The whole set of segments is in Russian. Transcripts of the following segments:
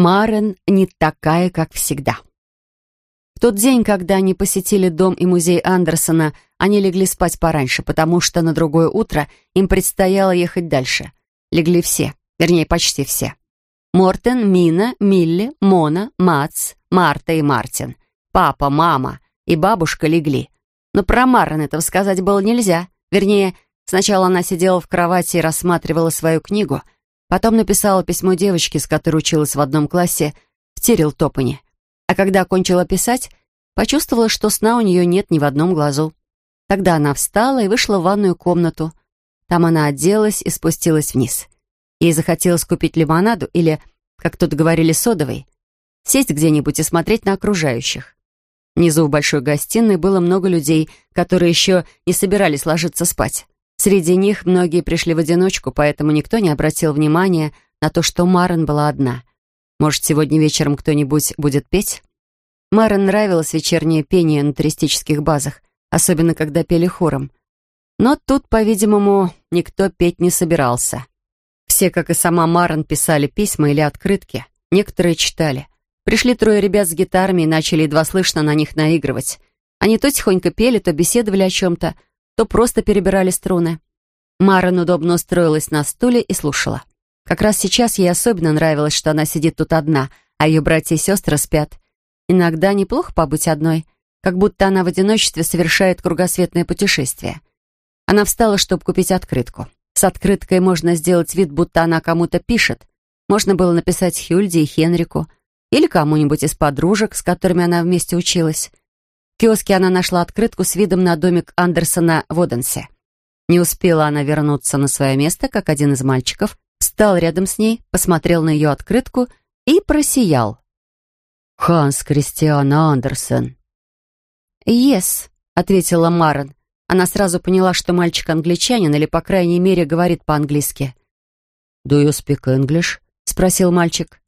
Марен не такая, как всегда. В тот день, когда они посетили дом и музей Андерсона, они легли спать пораньше, потому что на другое утро им предстояло ехать дальше. Легли все, вернее, почти все. Мортен, Мина, Милли, Мона, Мац, Марта и Мартин. Папа, мама и бабушка легли. Но про Марен этого сказать было нельзя. Вернее, сначала она сидела в кровати и рассматривала свою книгу — Потом написала письмо девочке, с которой училась в одном классе, в Тирил-Топане. А когда окончила писать, почувствовала, что сна у нее нет ни в одном глазу. Тогда она встала и вышла в ванную комнату. Там она оделась и спустилась вниз. Ей захотелось купить лимонаду или, как тут говорили, содовой, сесть где-нибудь и смотреть на окружающих. Внизу в большой гостиной было много людей, которые еще не собирались ложиться спать. Среди них многие пришли в одиночку, поэтому никто не обратил внимания на то, что Марен была одна. Может, сегодня вечером кто-нибудь будет петь? Марен нравилось вечернее пение на туристических базах, особенно когда пели хором. Но тут, по-видимому, никто петь не собирался. Все, как и сама Марен, писали письма или открытки. Некоторые читали. Пришли трое ребят с гитарами и начали едва слышно на них наигрывать. Они то тихонько пели, то беседовали о чем-то, то просто перебирали струны. Марен удобно устроилась на стуле и слушала. Как раз сейчас ей особенно нравилось, что она сидит тут одна, а ее братья и сестры спят. Иногда неплохо побыть одной, как будто она в одиночестве совершает кругосветное путешествие. Она встала, чтобы купить открытку. С открыткой можно сделать вид, будто она кому-то пишет. Можно было написать Хюльде и Хенрику, или кому-нибудь из подружек, с которыми она вместе училась. Киоске она нашла открытку с видом на домик Андерсона в Оденсе. Не успела она вернуться на свое место, как один из мальчиков встал рядом с ней, посмотрел на ее открытку и просиял. «Ханс Кристиан Андерсен». «Yes», — ответила Марен. Она сразу поняла, что мальчик англичанин или, по крайней мере, говорит по-английски. «Do you speak English?» — спросил мальчик.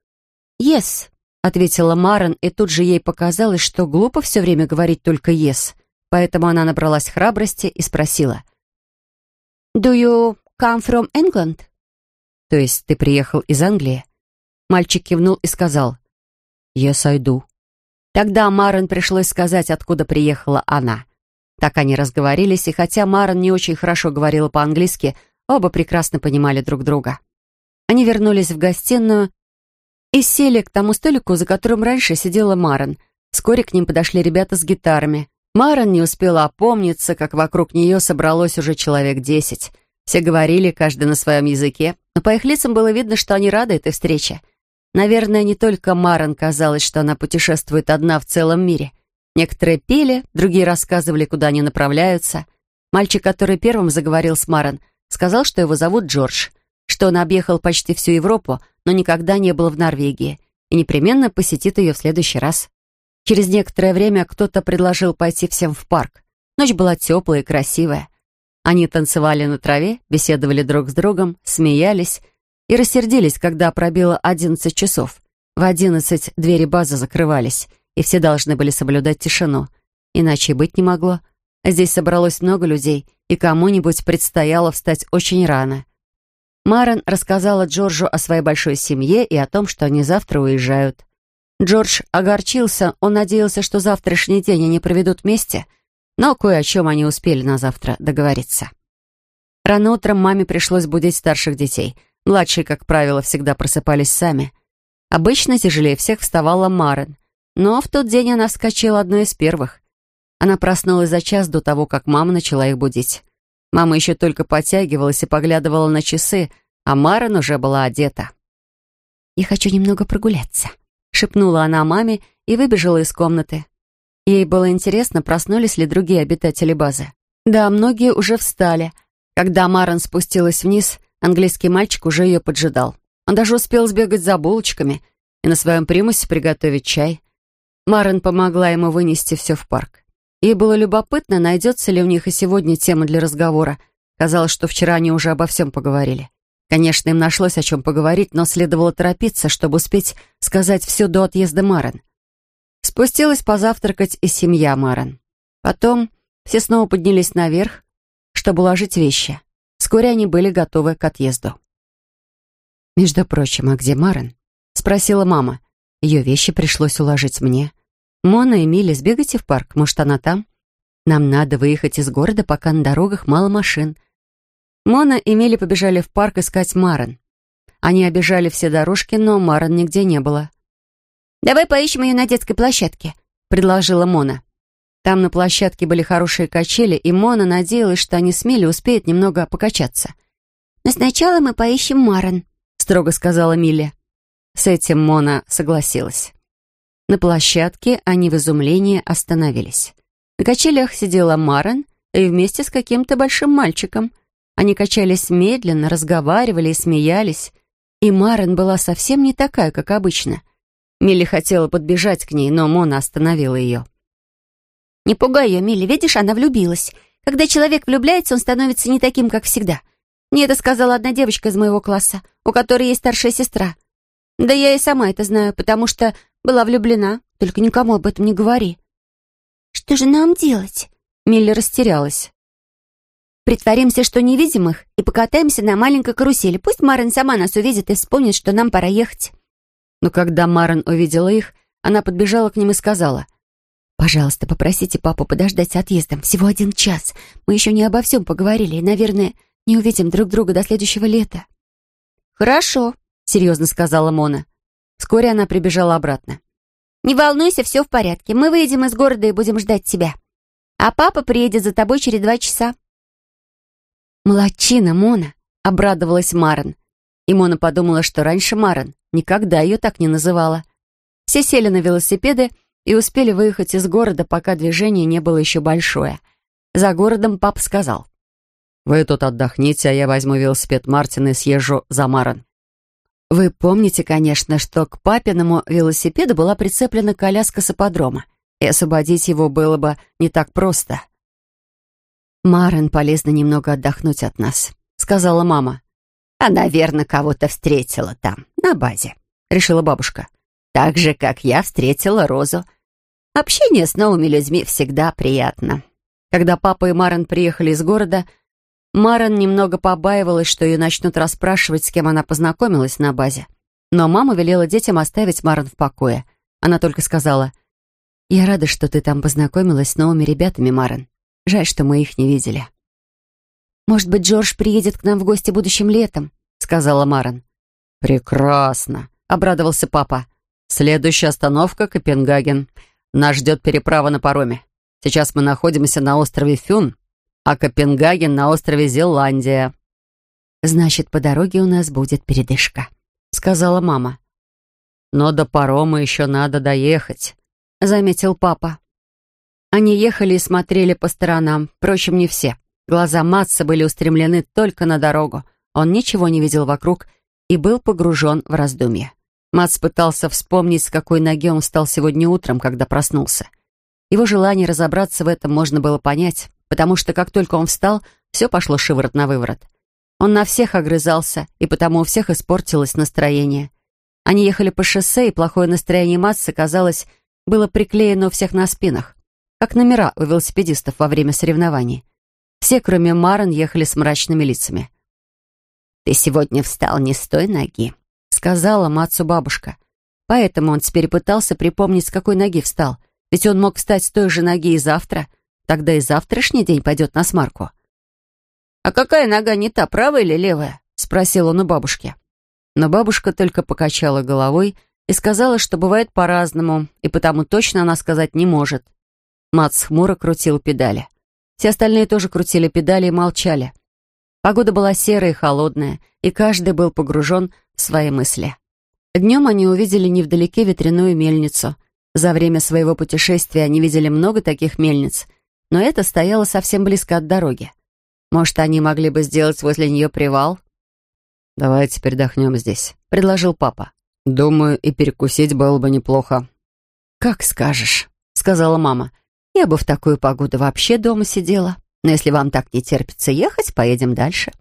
«Yes», — ответила Марен, и тут же ей показалось, что глупо все время говорить только «yes», поэтому она набралась храбрости и спросила. «Do you come from England?» «То есть ты приехал из Англии?» Мальчик кивнул и сказал. «Yes, I do». Тогда Марен пришлось сказать, откуда приехала она. Так они разговорились, и хотя Марен не очень хорошо говорила по-английски, оба прекрасно понимали друг друга. Они вернулись в гостиную, и сели к тому столику, за которым раньше сидела Марен. Вскоре к ним подошли ребята с гитарами. Марен не успела опомниться, как вокруг нее собралось уже человек десять. Все говорили, каждый на своем языке, но по их лицам было видно, что они рады этой встрече. Наверное, не только Марен казалось, что она путешествует одна в целом мире. Некоторые пели, другие рассказывали, куда они направляются. Мальчик, который первым заговорил с Марен, сказал, что его зовут Джордж, что он объехал почти всю Европу, но никогда не был в Норвегии и непременно посетит ее в следующий раз. Через некоторое время кто-то предложил пойти всем в парк. Ночь была теплая и красивая. Они танцевали на траве, беседовали друг с другом, смеялись и рассердились, когда пробило одиннадцать часов. В одиннадцать двери базы закрывались, и все должны были соблюдать тишину. Иначе быть не могло. Здесь собралось много людей, и кому-нибудь предстояло встать очень рано. Марен рассказала Джорджу о своей большой семье и о том, что они завтра уезжают. Джордж огорчился, он надеялся, что завтрашний день они проведут вместе, но кое о чем они успели на завтра договориться. Рано утром маме пришлось будить старших детей. Младшие, как правило, всегда просыпались сами. Обычно тяжелее всех вставала Марен, но в тот день она вскочила одной из первых. Она проснулась за час до того, как мама начала их будить. Мама еще только подтягивалась и поглядывала на часы, а Марен уже была одета. «Я хочу немного прогуляться», — шепнула она маме и выбежала из комнаты. Ей было интересно, проснулись ли другие обитатели базы. Да, многие уже встали. Когда Марен спустилась вниз, английский мальчик уже ее поджидал. Он даже успел сбегать за булочками и на своем примусе приготовить чай. Марен помогла ему вынести все в парк. Ей было любопытно, найдется ли у них и сегодня тема для разговора. Казалось, что вчера они уже обо всем поговорили. Конечно, им нашлось о чем поговорить, но следовало торопиться, чтобы успеть сказать все до отъезда Марен. Спустилась позавтракать и семья Марен. Потом все снова поднялись наверх, чтобы уложить вещи. Вскоре они были готовы к отъезду. «Между прочим, а где Марен?» — спросила мама. Ее вещи пришлось уложить мне. «Мона и Милли, сбегайте в парк, может, она там? Нам надо выехать из города, пока на дорогах мало машин». Мона и Милли побежали в парк искать Марен. Они обежали все дорожки, но Марен нигде не было. «Давай поищем ее на детской площадке», — предложила Мона. Там на площадке были хорошие качели, и Мона надеялась, что они с Милли успеют немного покачаться. «Но сначала мы поищем Марен», — строго сказала Милли. С этим Мона согласилась. На площадке они в изумлении остановились. На качелях сидела Марен и вместе с каким-то большим мальчиком. Они качались медленно, разговаривали и смеялись. И Марен была совсем не такая, как обычно. Милли хотела подбежать к ней, но Мона остановила ее. «Не пугай ее, Милли, видишь, она влюбилась. Когда человек влюбляется, он становится не таким, как всегда. Мне это сказала одна девочка из моего класса, у которой есть старшая сестра. Да я и сама это знаю, потому что была влюблена. Только никому об этом не говори». «Что же нам делать?» Милли растерялась. «Притворимся, что не видим их, и покатаемся на маленькой карусели. Пусть Марин сама нас увидит и вспомнит, что нам пора ехать». Но когда Марин увидела их, она подбежала к ним и сказала, «Пожалуйста, попросите папу подождать с отъездом. Всего один час. Мы еще не обо всем поговорили и, наверное, не увидим друг друга до следующего лета». «Хорошо», — серьезно сказала Мона. Вскоре она прибежала обратно. «Не волнуйся, все в порядке. Мы выйдем из города и будем ждать тебя. А папа приедет за тобой через два часа». «Молодчина, Мона!» — обрадовалась Марен. И Мона подумала, что раньше Марен никогда ее так не называла. Все сели на велосипеды и успели выехать из города, пока движение не было еще большое. За городом папа сказал. «Вы тут отдохните, а я возьму велосипед Мартина и съезжу за Маран». Вы помните, конечно, что к папиному велосипеду была прицеплена коляска с ипподрома, и освободить его было бы не так просто. «Марен полезно немного отдохнуть от нас», — сказала мама. «Она, верно, кого-то встретила там, на базе», — решила бабушка. «Так же, как я встретила Розу. Общение с новыми людьми всегда приятно. Когда папа и Марен приехали из города, Марен немного побаивалась, что ее начнут расспрашивать, с кем она познакомилась на базе. Но мама велела детям оставить Марен в покое. Она только сказала, «Я рада, что ты там познакомилась с новыми ребятами, Марен. Жаль, что мы их не видели». «Может быть, Джордж приедет к нам в гости будущим летом?» — сказала Марен. «Прекрасно!» — обрадовался папа. «Следующая остановка — Копенгаген. Нас ждет переправа на пароме. Сейчас мы находимся на острове Фюн, а Копенгаген на острове Зеландия». «Значит, по дороге у нас будет передышка», — сказала мама. «Но до парома еще надо доехать», — заметил папа. Они ехали и смотрели по сторонам, впрочем, не все. Глаза Матса были устремлены только на дорогу. Он ничего не видел вокруг и был погружен в раздумья. Мац пытался вспомнить, с какой ноги он встал сегодня утром, когда проснулся. Его желание разобраться в этом можно было понять, потому что как только он встал, все пошло шиворот на выворот. Он на всех огрызался, и потому у всех испортилось настроение. Они ехали по шоссе, и плохое настроение Матса, казалось, было приклеено у всех на спинах, как номера у велосипедистов во время соревнований. Все, кроме Марен, ехали с мрачными лицами. «Ты сегодня встал не с той ноги», сказала Мацу бабушка. Поэтому он теперь пытался припомнить, с какой ноги встал. Ведь он мог встать с той же ноги и завтра. Тогда и завтрашний день пойдет на смарку. «А какая нога не та, правая или левая?» — спросил он у бабушки. Но бабушка только покачала головой и сказала, что бывает по-разному, и потому точно она сказать не может. Мац хмуро крутил педали. Все остальные тоже крутили педали и молчали. Погода была серая и холодная, и каждый был погружен в свои мысли. Днем они увидели невдалеке ветряную мельницу. За время своего путешествия они видели много таких мельниц, но это стояло совсем близко от дороги. Может, они могли бы сделать возле нее привал? «Давайте передохнем здесь», — предложил папа. «Думаю, и перекусить было бы неплохо». «Как скажешь», — сказала мама. «Я бы в такую погоду вообще дома сидела». Но если вам так не терпится ехать, поедем дальше».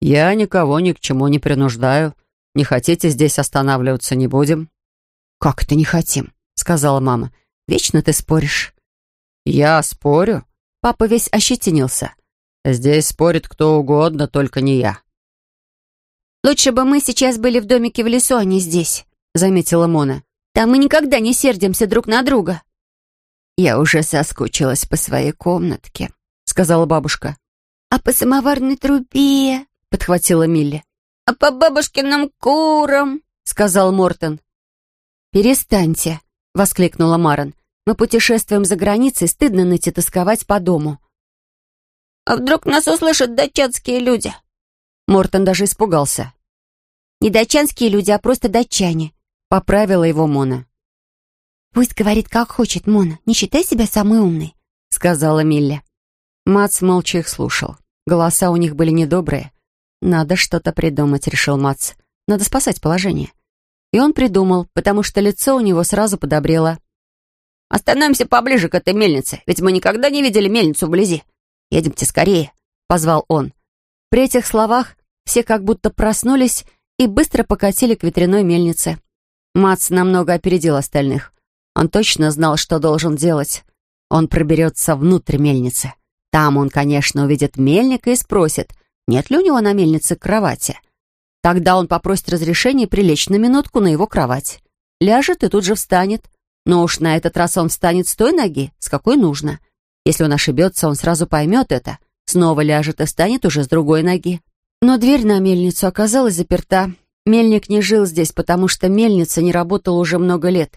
«Я никого ни к чему не принуждаю. Не хотите здесь останавливаться, не будем». «Как это не хотим?» — сказала мама. «Вечно ты споришь». «Я спорю?» Папа весь ощетинился. «Здесь спорит кто угодно, только не я». «Лучше бы мы сейчас были в домике в лесу, а не здесь», — заметила Мона. Там мы никогда не сердимся друг на друга». «Я уже соскучилась по своей комнатке», — сказала бабушка. «А по самоварной трубе?» — подхватила Милли. «А по бабушкиным курам?» — сказал Мортон. «Перестаньте», — воскликнула Марон. «Мы путешествуем за границей, стыдно найти тосковать по дому». «А вдруг нас услышат датчанские люди?» Мортон даже испугался. «Не датчанские люди, а просто датчане», — поправила его Мона. «Пусть говорит, как хочет, Мона. Не считай себя самой умной», — сказала Милли. Мац молча их слушал. Голоса у них были недобрые. «Надо что-то придумать», — решил Мац. «Надо спасать положение». И он придумал, потому что лицо у него сразу подобрело. «Остановимся поближе к этой мельнице, ведь мы никогда не видели мельницу вблизи. Едемте скорее», — позвал он. При этих словах все как будто проснулись и быстро покатили к ветряной мельнице. Мац намного опередил остальных. Он точно знал, что должен делать. Он проберется внутрь мельницы. Там он, конечно, увидит мельника и спросит, нет ли у него на мельнице кровати. Тогда он попросит разрешения прилечь на минутку на его кровать. Ляжет и тут же встанет. Но уж на этот раз он встанет с той ноги, с какой нужно. Если он ошибется, он сразу поймет это. Снова ляжет и встанет уже с другой ноги. Но дверь на мельницу оказалась заперта. Мельник не жил здесь, потому что мельница не работала уже много лет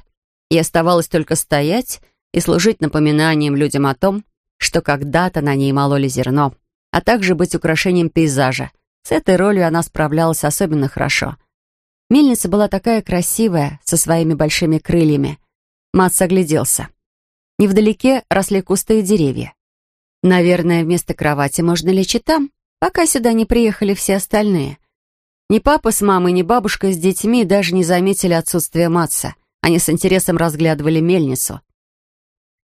и оставалось только стоять и служить напоминанием людям о том, что когда-то на ней мололи зерно, а также быть украшением пейзажа. С этой ролью она справлялась особенно хорошо. Мельница была такая красивая, со своими большими крыльями. Мац огляделся. Невдалеке росли кусты и деревья. Наверное, вместо кровати можно лечь и там, пока сюда не приехали все остальные. Ни папа с мамой, ни бабушка с детьми даже не заметили отсутствие Матса. Они с интересом разглядывали мельницу.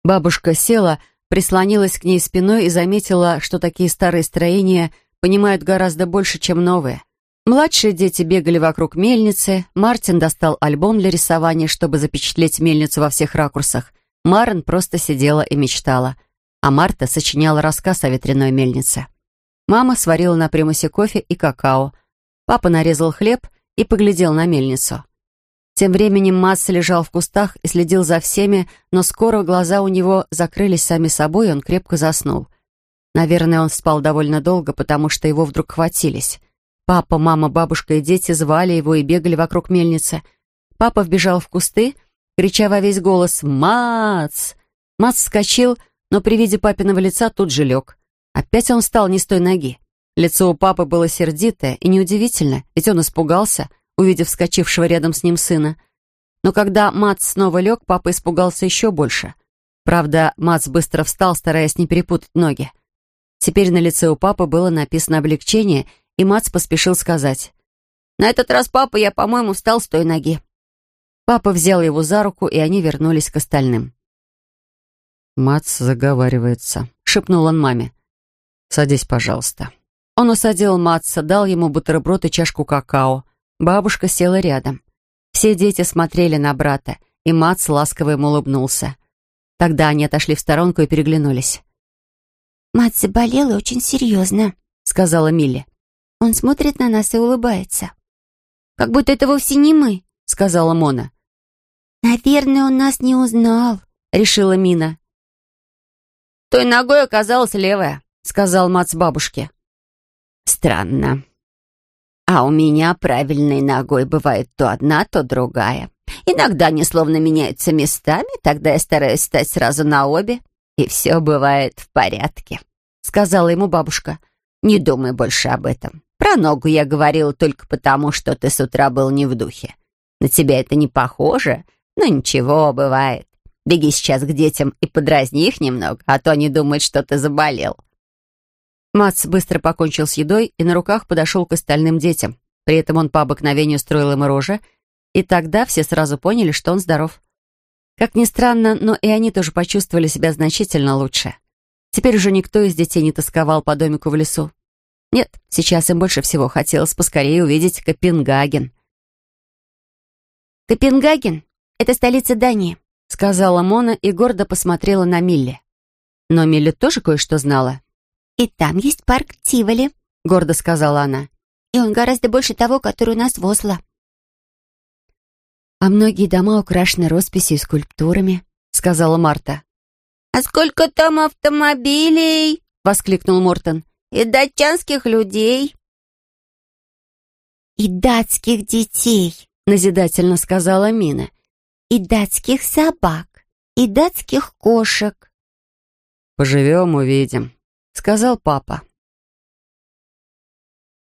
Бабушка села, прислонилась к ней спиной и заметила, что такие старые строения понимают гораздо больше, чем новые. Младшие дети бегали вокруг мельницы, Мартин достал альбом для рисования, чтобы запечатлеть мельницу во всех ракурсах. Марен просто сидела и мечтала, а Марта сочиняла рассказ о ветряной мельнице. Мама сварила на примусе кофе и какао. Папа нарезал хлеб и поглядел на мельницу. Тем временем Масса лежал в кустах и следил за всеми, но скоро глаза у него закрылись сами собой, и он крепко заснул. Наверное, он спал довольно долго, потому что его вдруг хватились. Папа, мама, бабушка и дети звали его и бегали вокруг мельницы. Папа вбежал в кусты, крича во весь голос «Мац!». Мац вскочил, но при виде папиного лица тут же лег. Опять он встал не с той ноги. Лицо у папы было сердитое, и неудивительно, ведь он испугался — увидев вскочившего рядом с ним сына. Но когда Мац снова лег, папа испугался еще больше. Правда, Мац быстро встал, стараясь не перепутать ноги. Теперь на лице у папы было написано облегчение, и Мац поспешил сказать. «На этот раз, папа, я, по-моему, встал с той ноги». Папа взял его за руку, и они вернулись к остальным. «Мац заговаривается», — шепнул он маме. «Садись, пожалуйста». Он усадил Матса, дал ему бутерброд и чашку какао. Бабушка села рядом. Все дети смотрели на брата, и Мац ласково ему улыбнулся. Тогда они отошли в сторонку и переглянулись. «Мать заболела очень серьезно», — сказала Милли. «Он смотрит на нас и улыбается». «Как будто это вовсе не мы», — сказала Мона. «Наверное, он нас не узнал», — решила Мина. «Той ногой оказалась левая», — сказал Мац бабушке. «Странно. А у меня правильной ногой бывает то одна, то другая. Иногда они словно меняются местами, тогда я стараюсь стать сразу на обе, и все бывает в порядке», — сказала ему бабушка. «Не думай больше об этом. Про ногу я говорила только потому, что ты с утра был не в духе. На тебя это не похоже, но ничего, бывает. Беги сейчас к детям и подразни их немного, а то они думают, что ты заболел». Мац быстро покончил с едой и на руках подошел к остальным детям. При этом он по обыкновению строил им рожи, и тогда все сразу поняли, что он здоров. Как ни странно, но и они тоже почувствовали себя значительно лучше. Теперь уже никто из детей не тосковал по домику в лесу. Нет, сейчас им больше всего хотелось поскорее увидеть Копенгаген. «Копенгаген — это столица Дании», — сказала Мона и гордо посмотрела на Милли. Но Милли тоже кое-что знала. «И там есть парк Тиволи», — гордо сказала она. «И он гораздо больше того, который у нас в Осло». «А многие дома украшены росписью и скульптурами», — сказала Марта. «А сколько там автомобилей?» — воскликнул Мортон. «И датчанских людей». «И датских детей», — назидательно сказала Мина. «И датских собак, и датских кошек». «Поживем, увидим», — сказал папа.